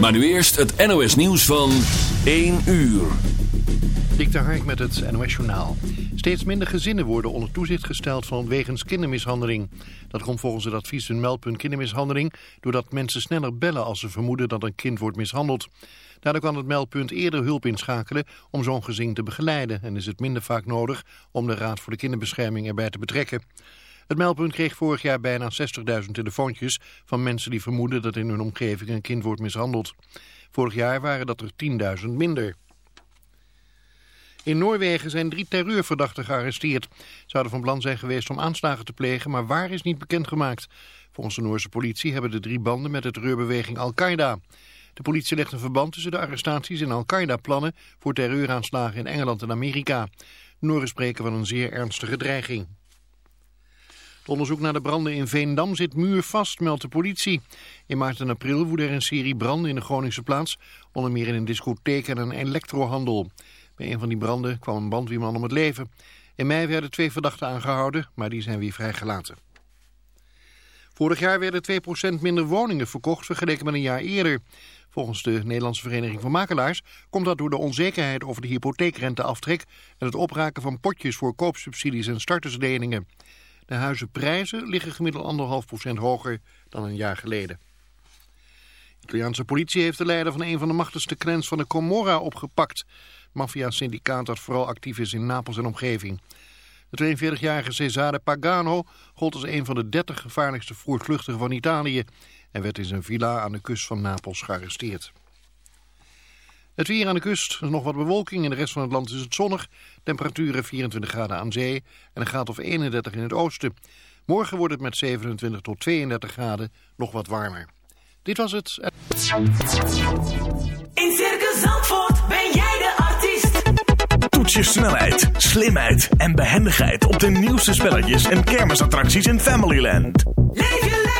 Maar nu eerst het NOS nieuws van 1 uur. Dik de Hark met het NOS Journaal. Steeds minder gezinnen worden onder toezicht gesteld van wegens kindermishandeling. Dat komt volgens het advies een meldpunt kindermishandeling... doordat mensen sneller bellen als ze vermoeden dat een kind wordt mishandeld. Daardoor kan het meldpunt eerder hulp inschakelen om zo'n gezin te begeleiden... en is het minder vaak nodig om de Raad voor de Kinderbescherming erbij te betrekken. Het meldpunt kreeg vorig jaar bijna 60.000 telefoontjes van mensen die vermoeden dat in hun omgeving een kind wordt mishandeld. Vorig jaar waren dat er 10.000 minder. In Noorwegen zijn drie terreurverdachten gearresteerd. Ze zouden van plan zijn geweest om aanslagen te plegen, maar waar is niet bekendgemaakt. Volgens de Noorse politie hebben de drie banden met de terreurbeweging Al-Qaeda. De politie legt een verband tussen de arrestaties en Al-Qaeda-plannen voor terreuraanslagen in Engeland en Amerika. De Nooren spreken van een zeer ernstige dreiging. Onderzoek naar de branden in Veendam zit muurvast, meldt de politie. In maart en april woedde er een serie branden in de Groningse plaats, onder meer in een discotheek en een elektrohandel. Bij een van die branden kwam een bandweerman om het leven. In mei werden twee verdachten aangehouden, maar die zijn weer vrijgelaten. Vorig jaar werden 2% minder woningen verkocht vergeleken met een jaar eerder. Volgens de Nederlandse Vereniging van Makelaars komt dat door de onzekerheid over de hypotheekrenteaftrek en het opraken van potjes voor koopsubsidies en startersleningen. De huizenprijzen liggen gemiddeld 1,5% hoger dan een jaar geleden. De Italiaanse politie heeft de leider van een van de machtigste clans van de Comorra opgepakt. Maffia-syndicaat dat vooral actief is in Napels en omgeving. De 42-jarige Cesare Pagano gold als een van de 30 gevaarlijkste voortvluchtigen van Italië... en werd in zijn villa aan de kust van Napels gearresteerd. Het weer aan de kust, nog wat bewolking. In de rest van het land is het zonnig. Temperaturen 24 graden aan zee en een graad of 31 in het oosten. Morgen wordt het met 27 tot 32 graden nog wat warmer. Dit was het. In Circus Zandvoort ben jij de artiest. Toets je snelheid, slimheid en behendigheid op de nieuwste spelletjes en kermisattracties in Familyland. Leef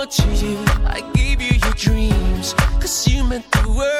much you. I gave you your dreams, cause you meant the world.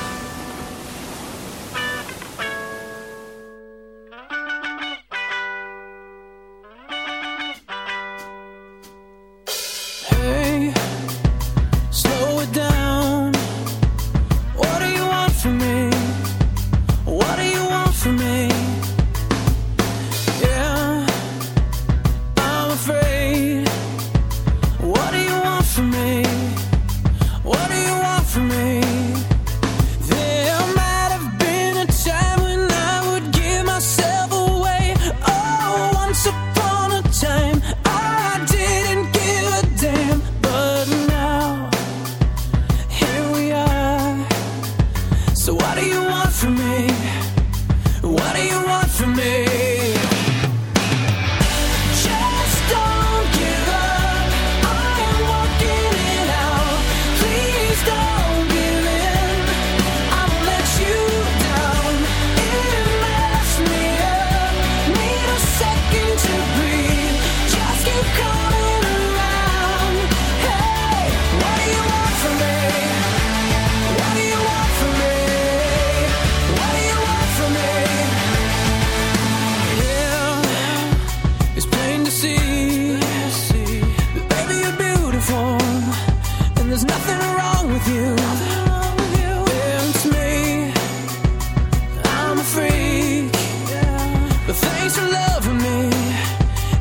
thanks for loving me.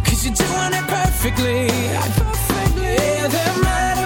Cause you're doing it perfectly. Perfectly. Yeah, that might.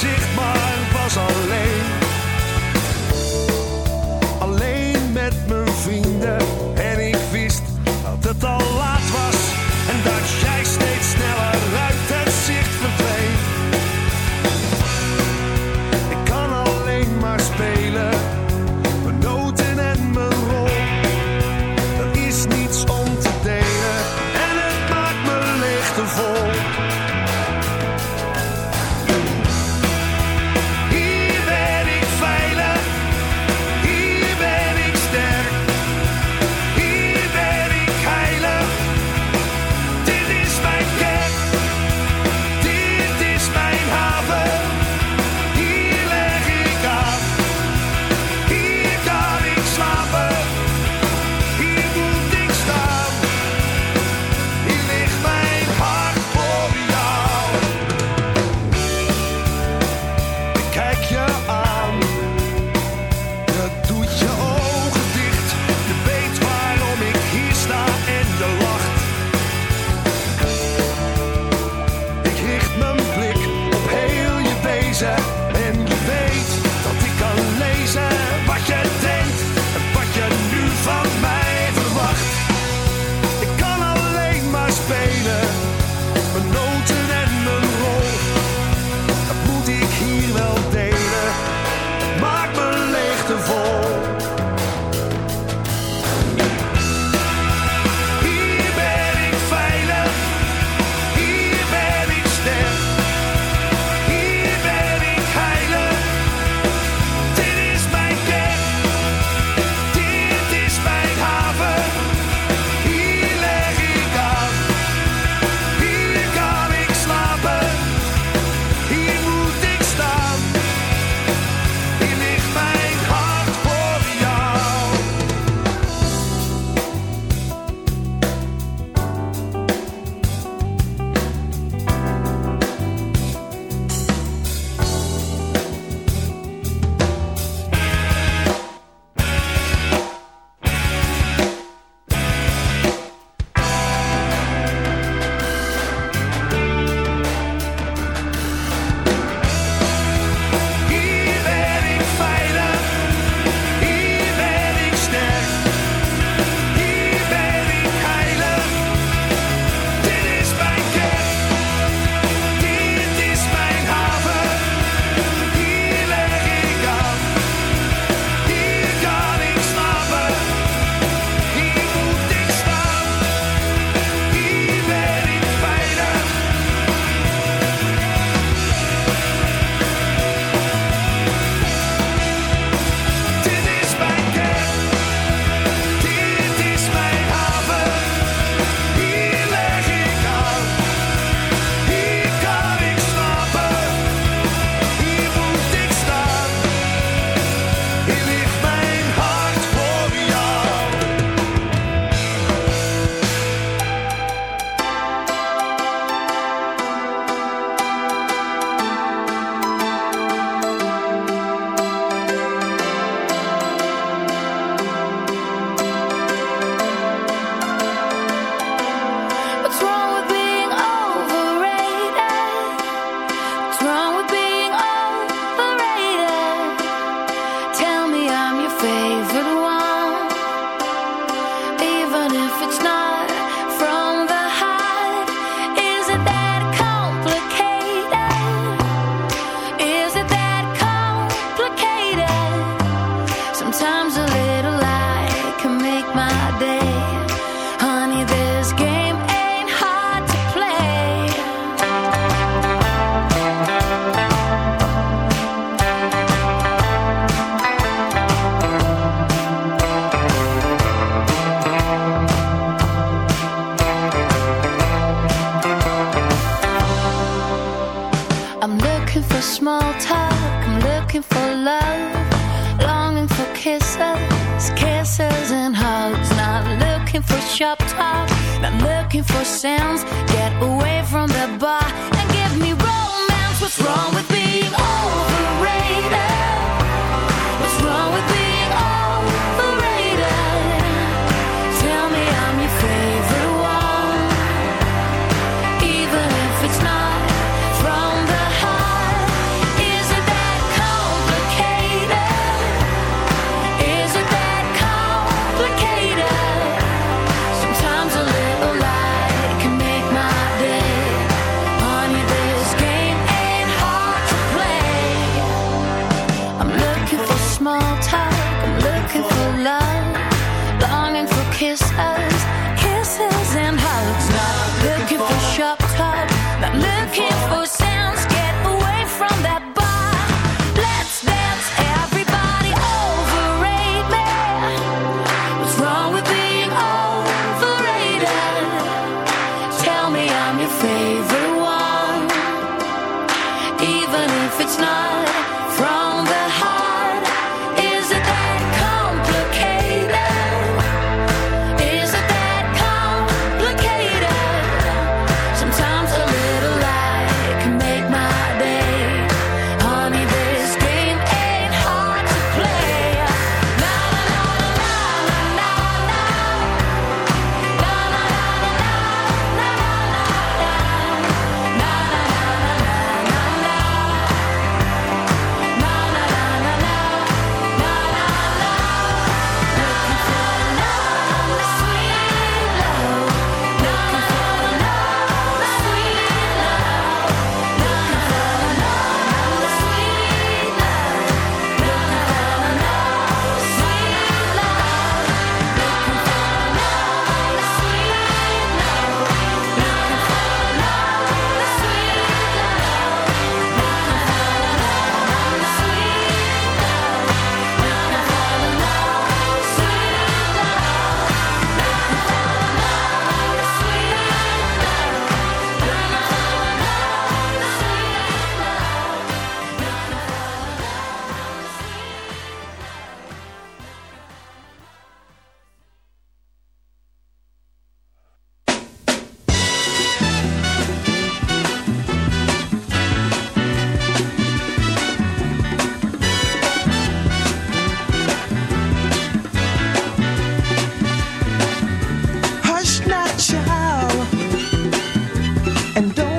Gezicht, and don't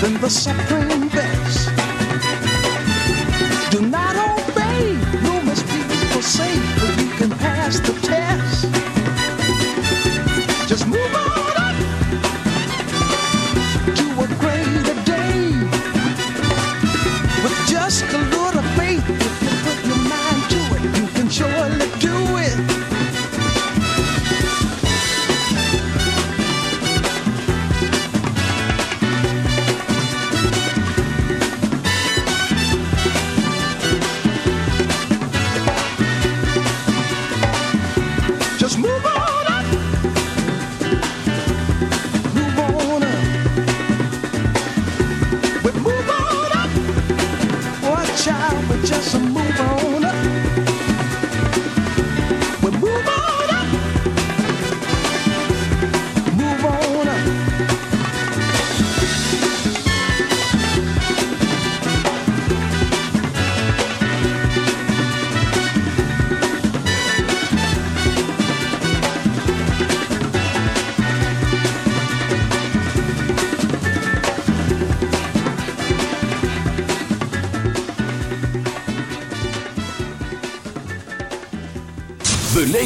than the suffering there.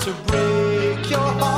to break your heart.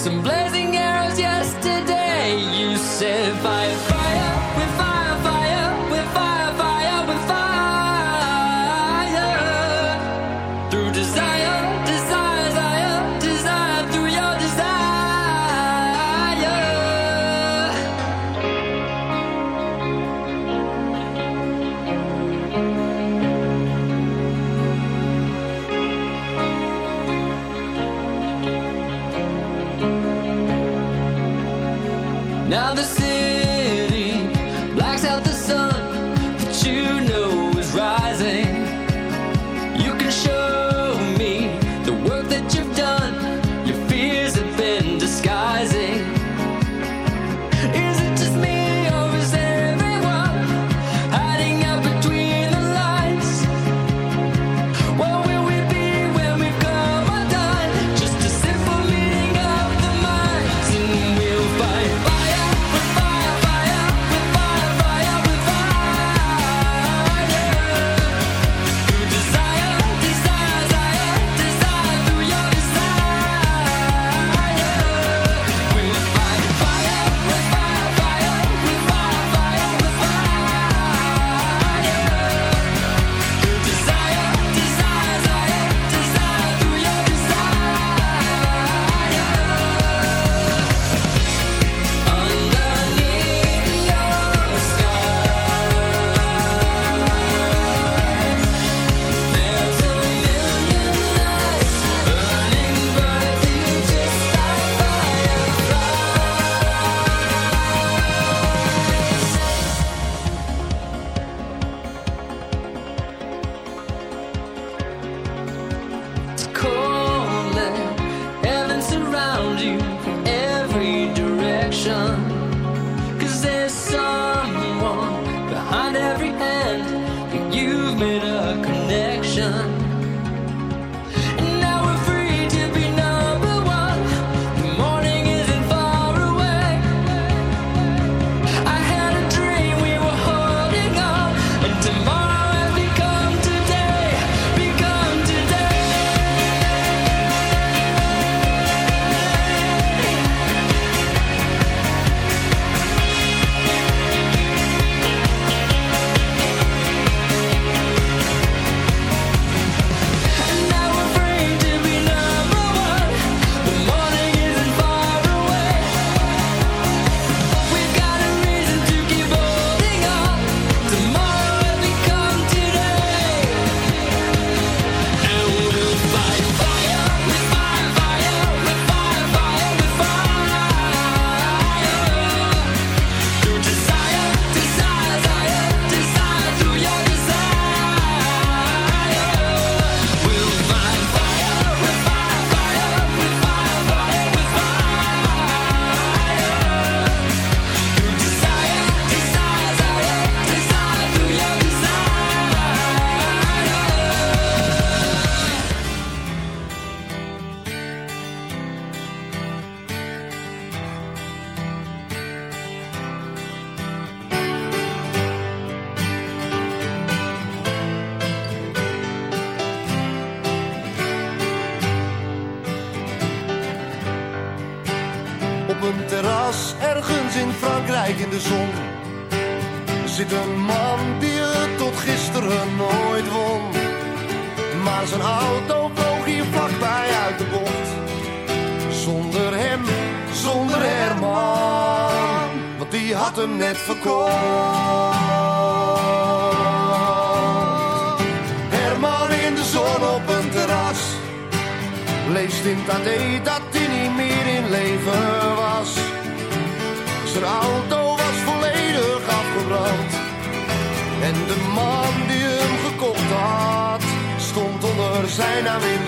some blazing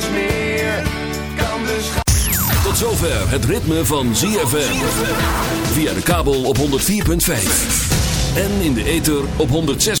meer. Kan dus. Tot zover het ritme van ZFM. Via de kabel op 104.5. En in de ether op 106.